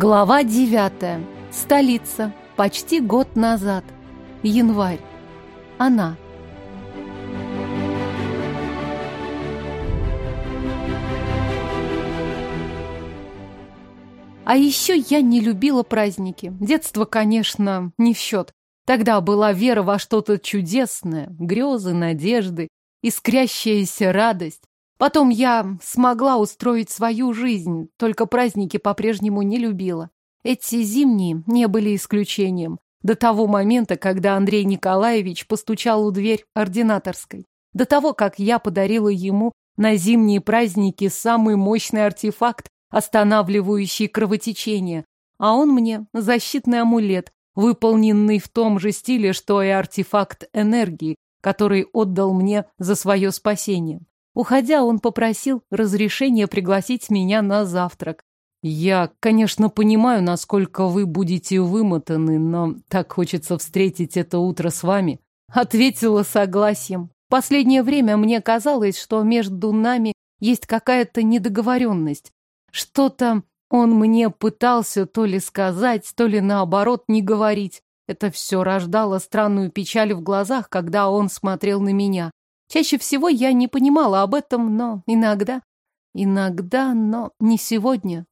Глава девятая. Столица. Почти год назад. Январь. Она. А еще я не любила праздники. Детство, конечно, не в счет. Тогда была вера во что-то чудесное, грезы, надежды, искрящаяся радость. Потом я смогла устроить свою жизнь, только праздники по-прежнему не любила. Эти зимние не были исключением. До того момента, когда Андрей Николаевич постучал у дверь ординаторской. До того, как я подарила ему на зимние праздники самый мощный артефакт, останавливающий кровотечение. А он мне защитный амулет, выполненный в том же стиле, что и артефакт энергии, который отдал мне за свое спасение. Уходя, он попросил разрешения пригласить меня на завтрак. Я, конечно, понимаю, насколько вы будете вымотаны, но так хочется встретить это утро с вами. Ответила согласием. Последнее время мне казалось, что между нами есть какая-то недоговоренность. Что-то он мне пытался то ли сказать, то ли наоборот не говорить. Это все рождало странную печаль в глазах, когда он смотрел на меня. Чаще всего я не понимала об этом, но иногда... Иногда, но не сегодня.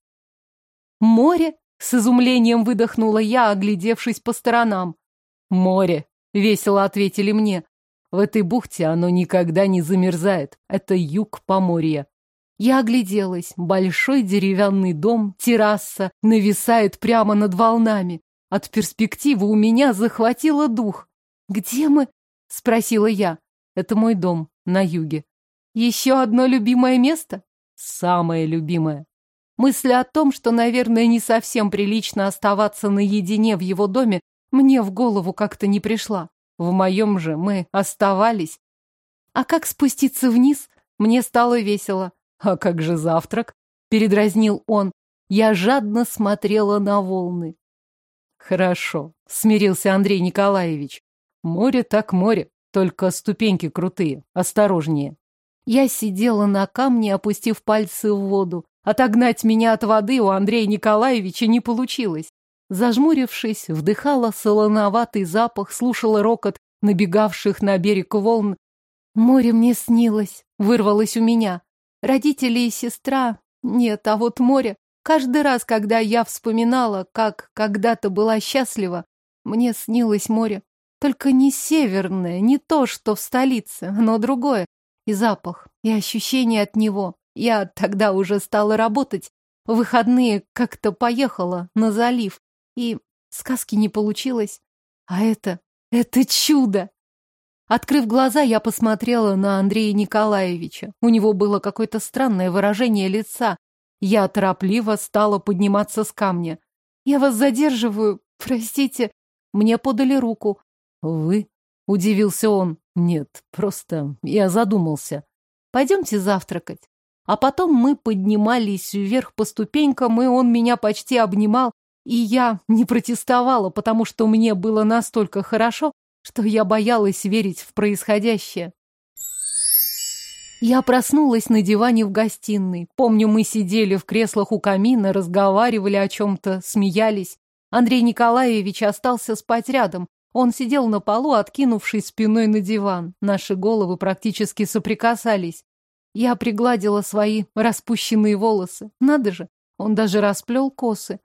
Море? С изумлением выдохнула я, оглядевшись по сторонам. Море, весело ответили мне. В этой бухте оно никогда не замерзает. Это юг Поморья. Я огляделась. Большой деревянный дом, терраса, нависает прямо над волнами. От перспективы у меня захватило дух. «Где мы?» — спросила я. Это мой дом на юге. Еще одно любимое место? Самое любимое. Мысль о том, что, наверное, не совсем прилично оставаться наедине в его доме, мне в голову как-то не пришла. В моем же мы оставались. А как спуститься вниз? Мне стало весело. А как же завтрак? Передразнил он. Я жадно смотрела на волны. Хорошо, смирился Андрей Николаевич. Море так море. Только ступеньки крутые, осторожнее. Я сидела на камне, опустив пальцы в воду. Отогнать меня от воды у Андрея Николаевича не получилось. Зажмурившись, вдыхала солоноватый запах, слушала рокот набегавших на берег волн. Море мне снилось, вырвалось у меня. Родители и сестра... Нет, а вот море... Каждый раз, когда я вспоминала, как когда-то была счастлива, мне снилось море. Только не северное, не то, что в столице, но другое. И запах, и ощущение от него. Я тогда уже стала работать. В выходные как-то поехала на залив. И сказки не получилось. А это... это чудо! Открыв глаза, я посмотрела на Андрея Николаевича. У него было какое-то странное выражение лица. Я торопливо стала подниматься с камня. «Я вас задерживаю, простите». Мне подали руку. «Вы?» — удивился он. «Нет, просто я задумался. Пойдемте завтракать». А потом мы поднимались вверх по ступенькам, и он меня почти обнимал, и я не протестовала, потому что мне было настолько хорошо, что я боялась верить в происходящее. Я проснулась на диване в гостиной. Помню, мы сидели в креслах у камина, разговаривали о чем-то, смеялись. Андрей Николаевич остался спать рядом, он сидел на полу, откинувшись спиной на диван. Наши головы практически соприкасались. Я пригладила свои распущенные волосы. Надо же, он даже расплел косы.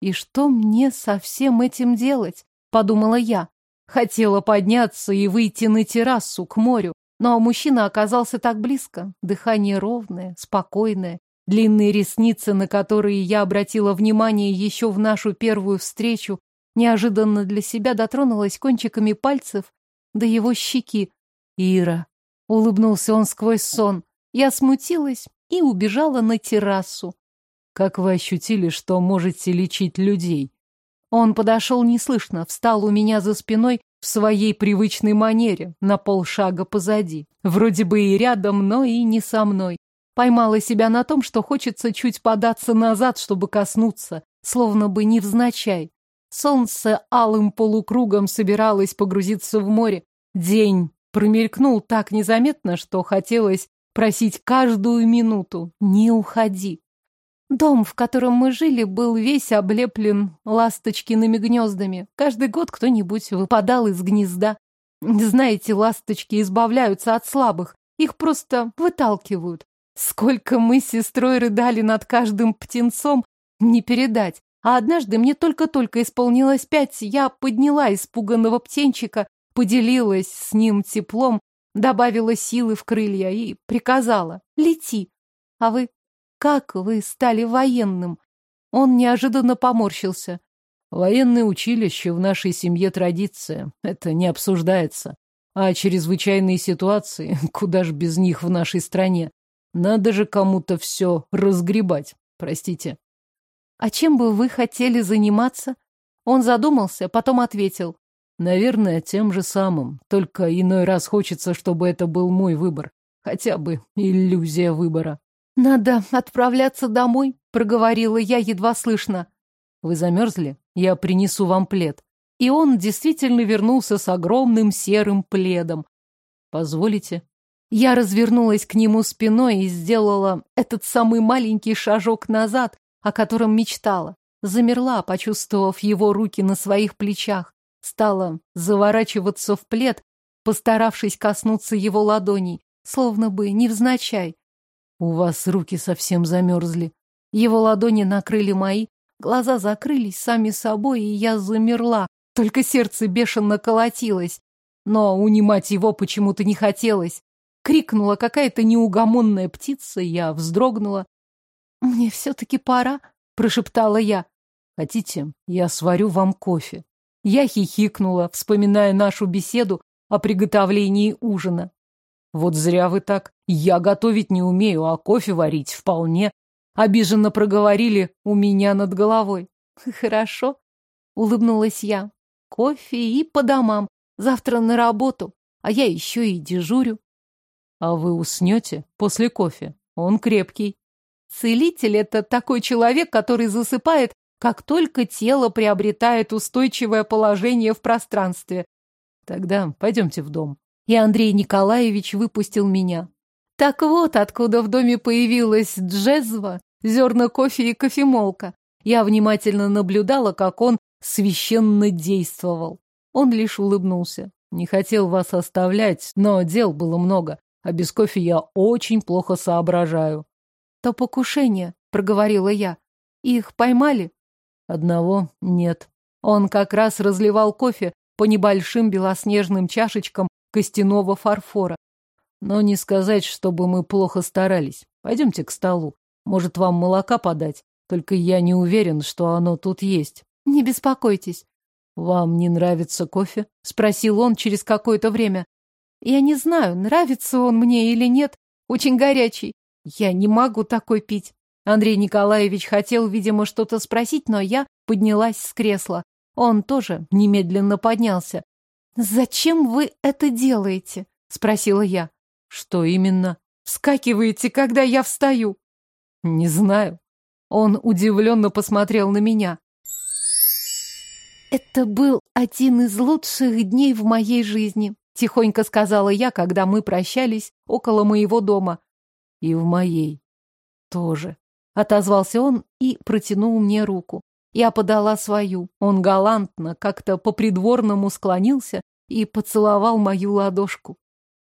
И что мне со всем этим делать? Подумала я. Хотела подняться и выйти на террасу к морю, но мужчина оказался так близко. Дыхание ровное, спокойное, длинные ресницы, на которые я обратила внимание еще в нашу первую встречу, Неожиданно для себя дотронулась кончиками пальцев до его щеки. «Ира!» — улыбнулся он сквозь сон. Я смутилась и убежала на террасу. «Как вы ощутили, что можете лечить людей?» Он подошел неслышно, встал у меня за спиной в своей привычной манере, на полшага позади. Вроде бы и рядом, но и не со мной. Поймала себя на том, что хочется чуть податься назад, чтобы коснуться, словно бы невзначай. Солнце алым полукругом собиралось погрузиться в море. День промелькнул так незаметно, что хотелось просить каждую минуту «Не уходи». Дом, в котором мы жили, был весь облеплен ласточкиными гнездами. Каждый год кто-нибудь выпадал из гнезда. Знаете, ласточки избавляются от слабых. Их просто выталкивают. Сколько мы с сестрой рыдали над каждым птенцом, не передать. А однажды мне только-только исполнилось пять, я подняла испуганного птенчика, поделилась с ним теплом, добавила силы в крылья и приказала «Лети». А вы как вы стали военным? Он неожиданно поморщился. Военное училище в нашей семье традиция. Это не обсуждается. А чрезвычайные ситуации, куда ж без них в нашей стране? Надо же кому-то все разгребать. Простите. А чем бы вы хотели заниматься? Он задумался, потом ответил. Наверное, тем же самым. Только иной раз хочется, чтобы это был мой выбор. Хотя бы иллюзия выбора. «Надо отправляться домой», — проговорила я едва слышно. «Вы замерзли? Я принесу вам плед». И он действительно вернулся с огромным серым пледом. «Позволите?» Я развернулась к нему спиной и сделала этот самый маленький шажок назад, о котором мечтала. Замерла, почувствовав его руки на своих плечах. Стала заворачиваться в плед, постаравшись коснуться его ладоней, словно бы невзначай. У вас руки совсем замерзли. Его ладони накрыли мои, глаза закрылись сами собой, и я замерла. Только сердце бешено колотилось. Но унимать его почему-то не хотелось. Крикнула какая-то неугомонная птица, я вздрогнула. «Мне все-таки пора», — прошептала я. «Хотите, я сварю вам кофе?» Я хихикнула, вспоминая нашу беседу о приготовлении ужина. Вот зря вы так. Я готовить не умею, а кофе варить вполне. Обиженно проговорили у меня над головой. Хорошо, улыбнулась я. Кофе и по домам. Завтра на работу, а я еще и дежурю. А вы уснете после кофе? Он крепкий. Целитель — это такой человек, который засыпает, как только тело приобретает устойчивое положение в пространстве. Тогда пойдемте в дом и Андрей Николаевич выпустил меня. Так вот, откуда в доме появилась джезва, зерна кофе и кофемолка. Я внимательно наблюдала, как он священно действовал. Он лишь улыбнулся. Не хотел вас оставлять, но дел было много, а без кофе я очень плохо соображаю. То покушение, проговорила я. Их поймали? Одного нет. Он как раз разливал кофе по небольшим белоснежным чашечкам костяного фарфора. Но не сказать, чтобы мы плохо старались. Пойдемте к столу. Может, вам молока подать? Только я не уверен, что оно тут есть. Не беспокойтесь. Вам не нравится кофе? Спросил он через какое-то время. Я не знаю, нравится он мне или нет. Очень горячий. Я не могу такой пить. Андрей Николаевич хотел, видимо, что-то спросить, но я поднялась с кресла. Он тоже немедленно поднялся. «Зачем вы это делаете?» — спросила я. «Что именно?» «Вскакиваете, когда я встаю?» «Не знаю». Он удивленно посмотрел на меня. «Это был один из лучших дней в моей жизни», — тихонько сказала я, когда мы прощались около моего дома. «И в моей тоже», — отозвался он и протянул мне руку. Я подала свою. Он галантно, как-то по-придворному склонился и поцеловал мою ладошку.